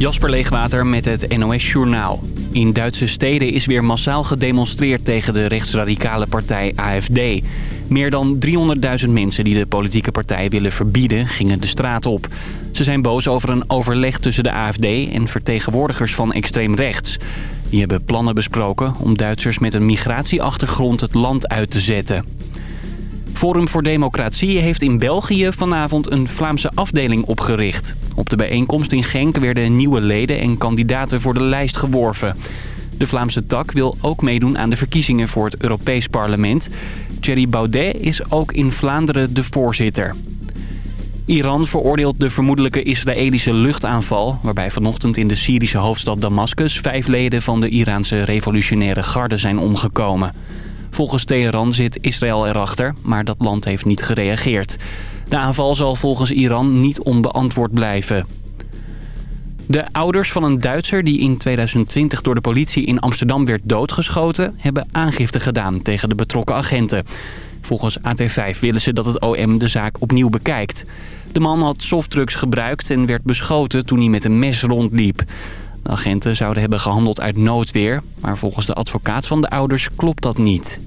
Jasper Leegwater met het NOS Journaal. In Duitse steden is weer massaal gedemonstreerd tegen de rechtsradicale partij AFD. Meer dan 300.000 mensen die de politieke partij willen verbieden gingen de straat op. Ze zijn boos over een overleg tussen de AFD en vertegenwoordigers van extreem rechts. Die hebben plannen besproken om Duitsers met een migratieachtergrond het land uit te zetten. Forum voor Democratie heeft in België vanavond een Vlaamse afdeling opgericht. Op de bijeenkomst in Genk werden nieuwe leden en kandidaten voor de lijst geworven. De Vlaamse tak wil ook meedoen aan de verkiezingen voor het Europees Parlement. Thierry Baudet is ook in Vlaanderen de voorzitter. Iran veroordeelt de vermoedelijke Israëlische luchtaanval... waarbij vanochtend in de Syrische hoofdstad Damascus... vijf leden van de Iraanse revolutionaire garde zijn omgekomen. Volgens Teheran zit Israël erachter, maar dat land heeft niet gereageerd. De aanval zal volgens Iran niet onbeantwoord blijven. De ouders van een Duitser die in 2020 door de politie in Amsterdam werd doodgeschoten... hebben aangifte gedaan tegen de betrokken agenten. Volgens AT5 willen ze dat het OM de zaak opnieuw bekijkt. De man had softdrugs gebruikt en werd beschoten toen hij met een mes rondliep. De agenten zouden hebben gehandeld uit noodweer, maar volgens de advocaat van de ouders klopt dat niet.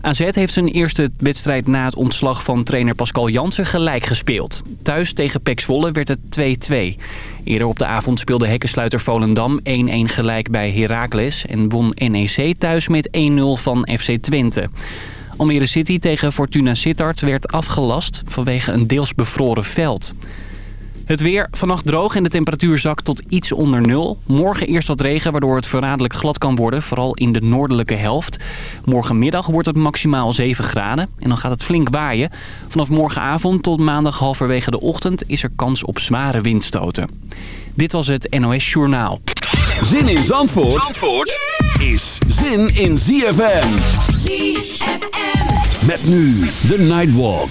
AZ heeft zijn eerste wedstrijd na het ontslag van trainer Pascal Jansen gelijk gespeeld. Thuis tegen Pek Zwolle werd het 2-2. Eerder op de avond speelde hekkensluiter Volendam 1-1 gelijk bij Heracles... en won NEC thuis met 1-0 van FC Twente. Almere City tegen Fortuna Sittard werd afgelast vanwege een deels bevroren veld. Het weer vannacht droog en de temperatuur zakt tot iets onder nul. Morgen eerst wat regen waardoor het verraderlijk glad kan worden, vooral in de noordelijke helft. Morgenmiddag wordt het maximaal 7 graden en dan gaat het flink waaien. Vanaf morgenavond tot maandag halverwege de ochtend is er kans op zware windstoten. Dit was het NOS Journaal. Zin in Zandvoort, Zandvoort is zin in ZFM. ZFM. Met nu de Nightwalk.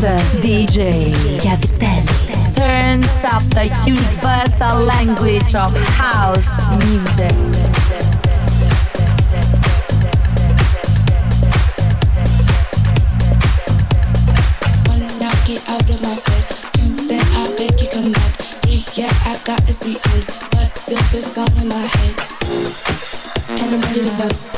with DJ Chiavistelli. Turns up the universal language of house music. get out of my bed. Two, then I beg you come back. Three, yeah, I got a seat in, but still this song in my head. And I'm ready to go.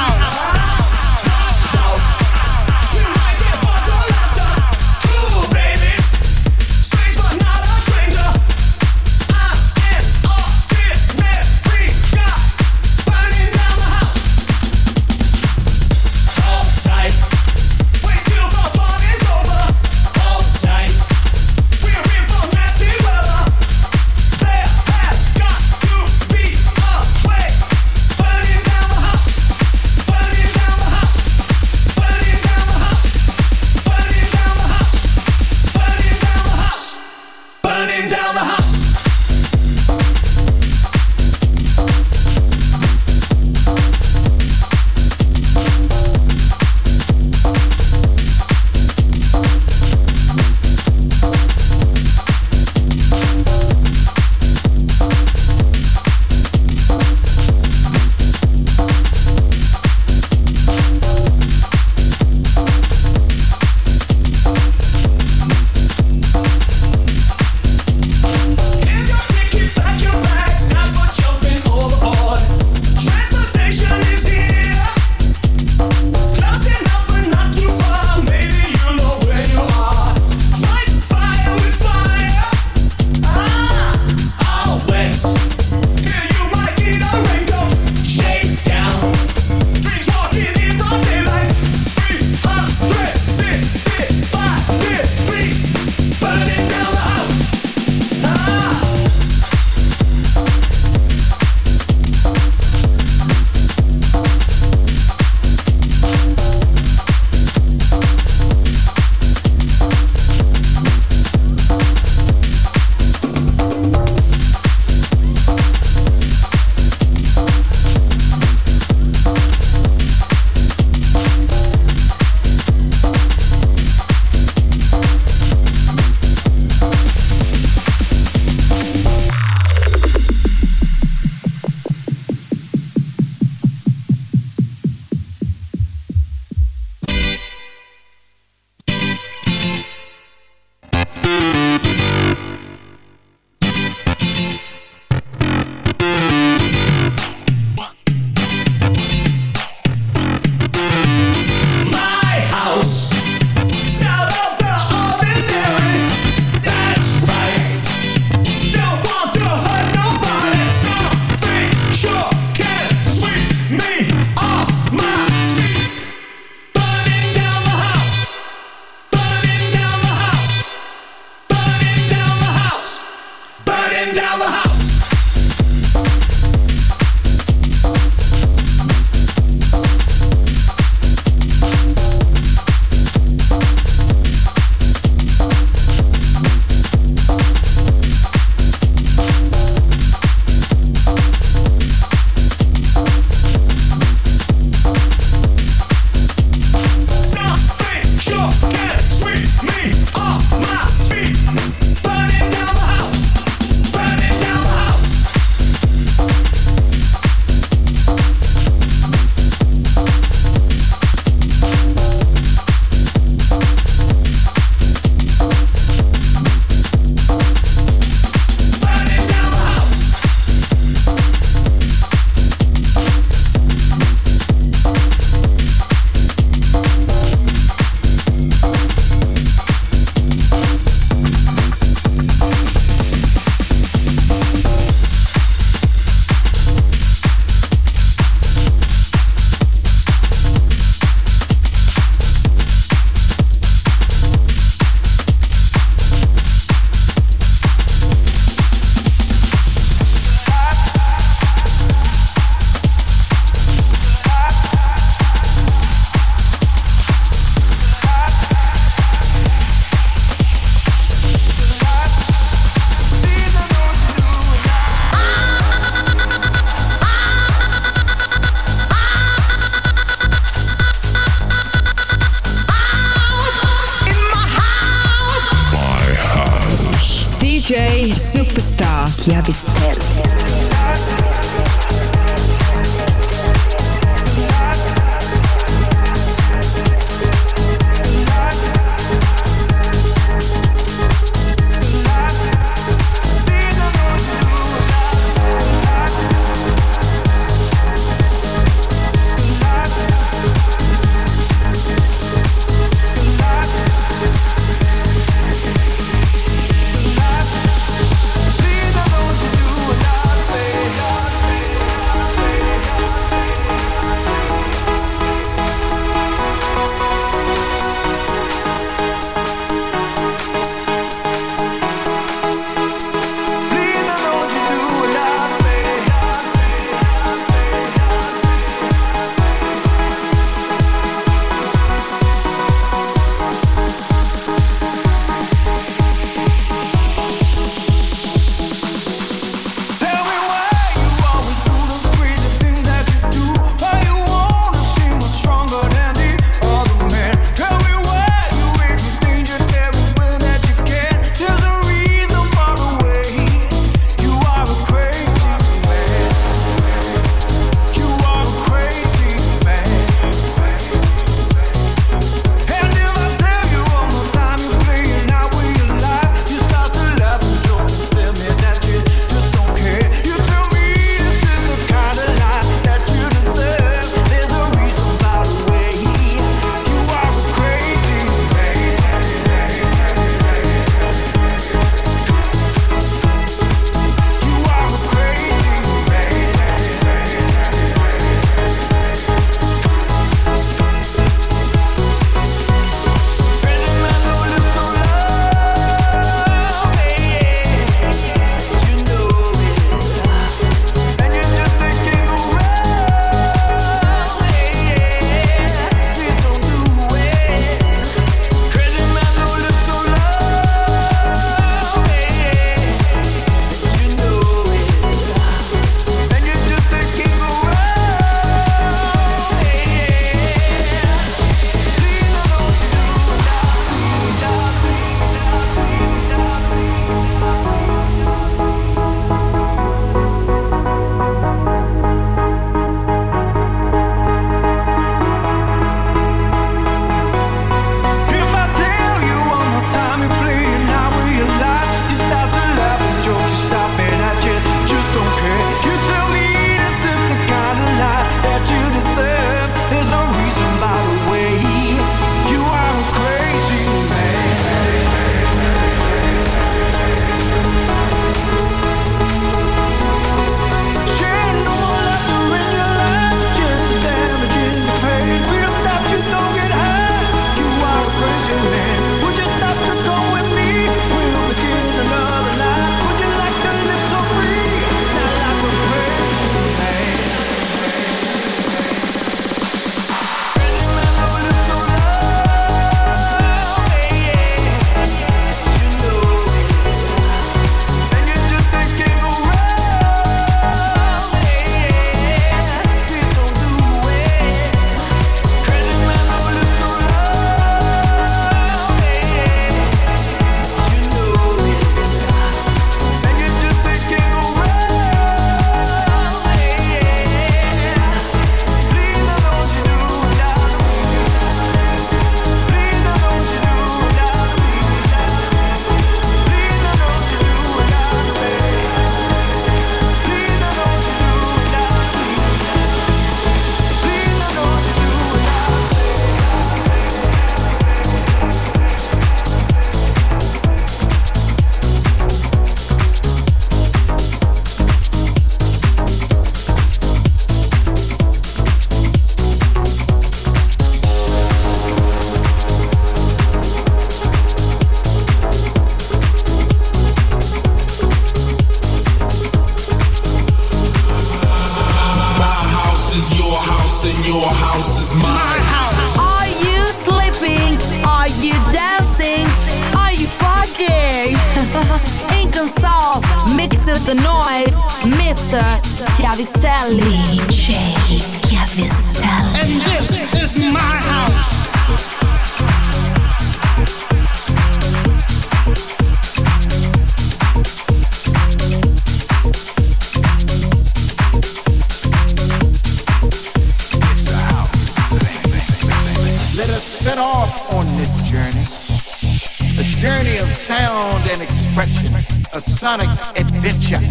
expression, a sonic adventure,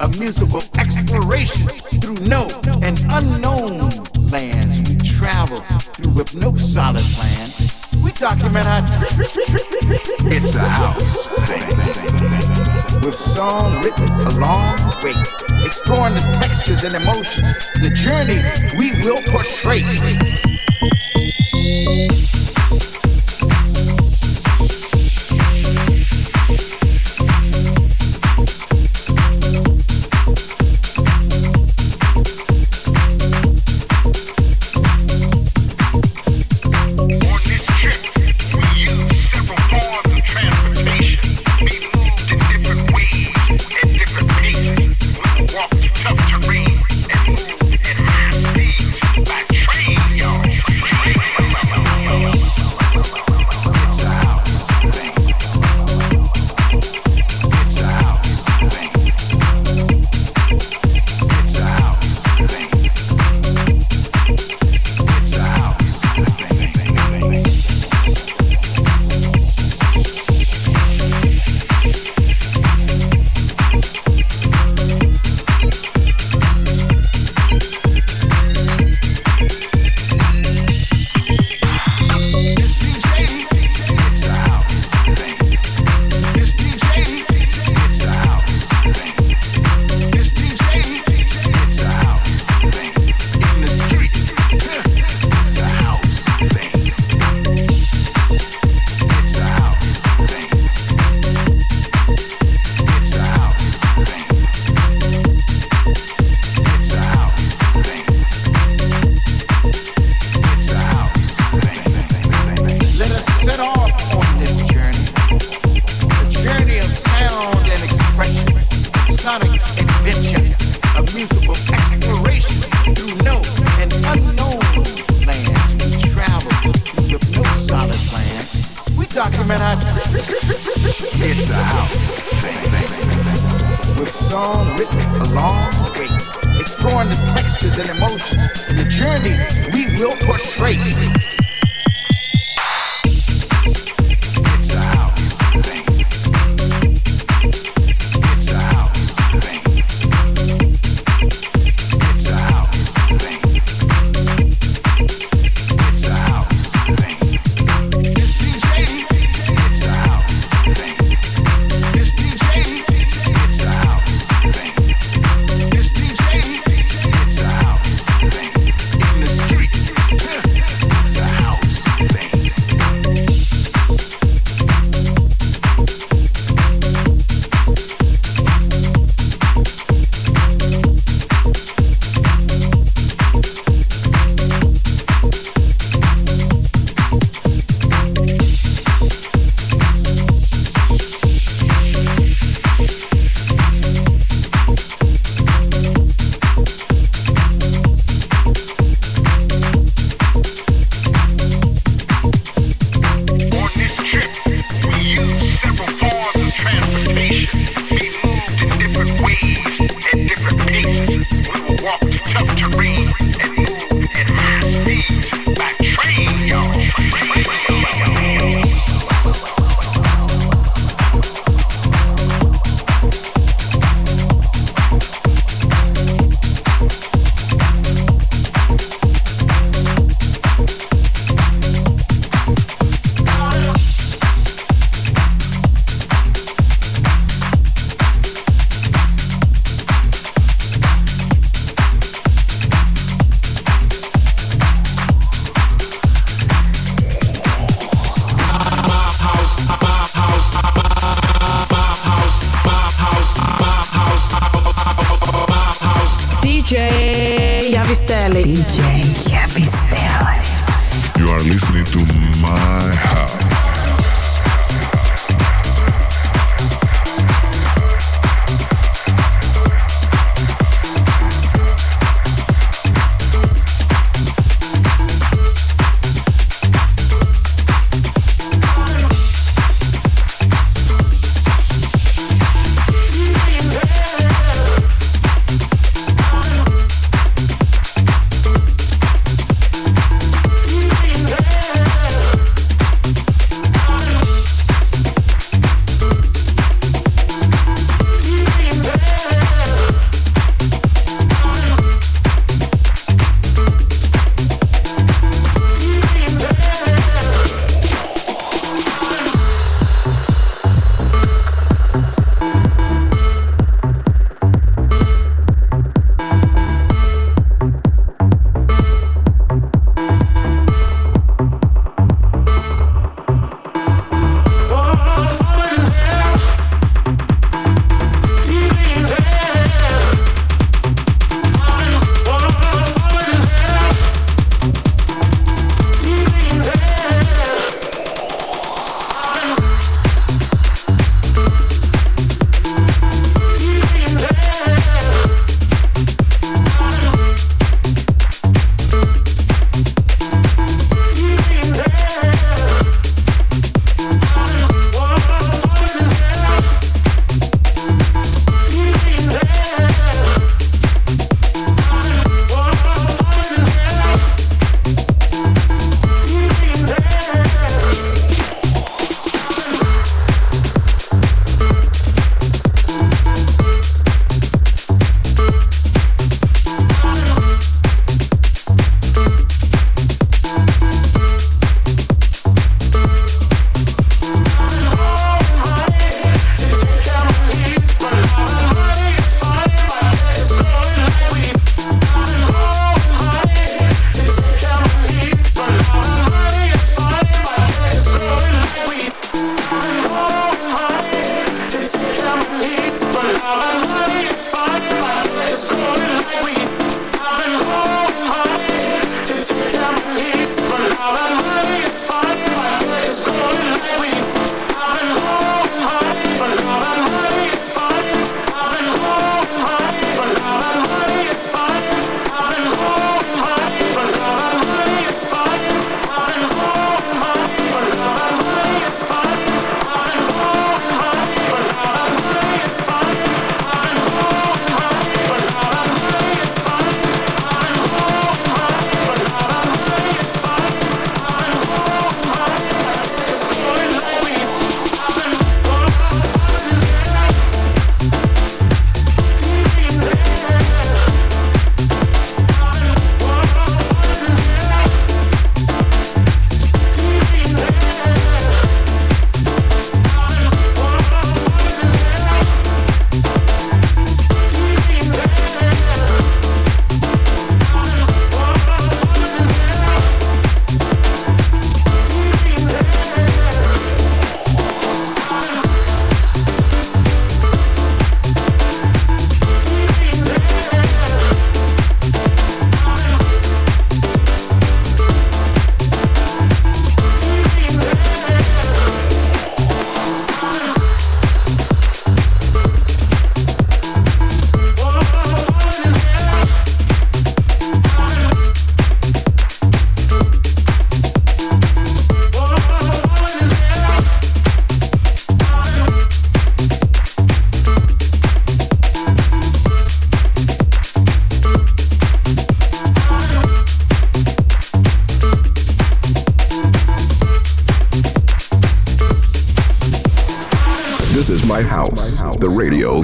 a musical exploration through known and unknown lands we travel through with no solid plan. We document our trip. It's a house. With song written along the way, exploring the textures and emotions, the journey we will portray.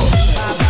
go.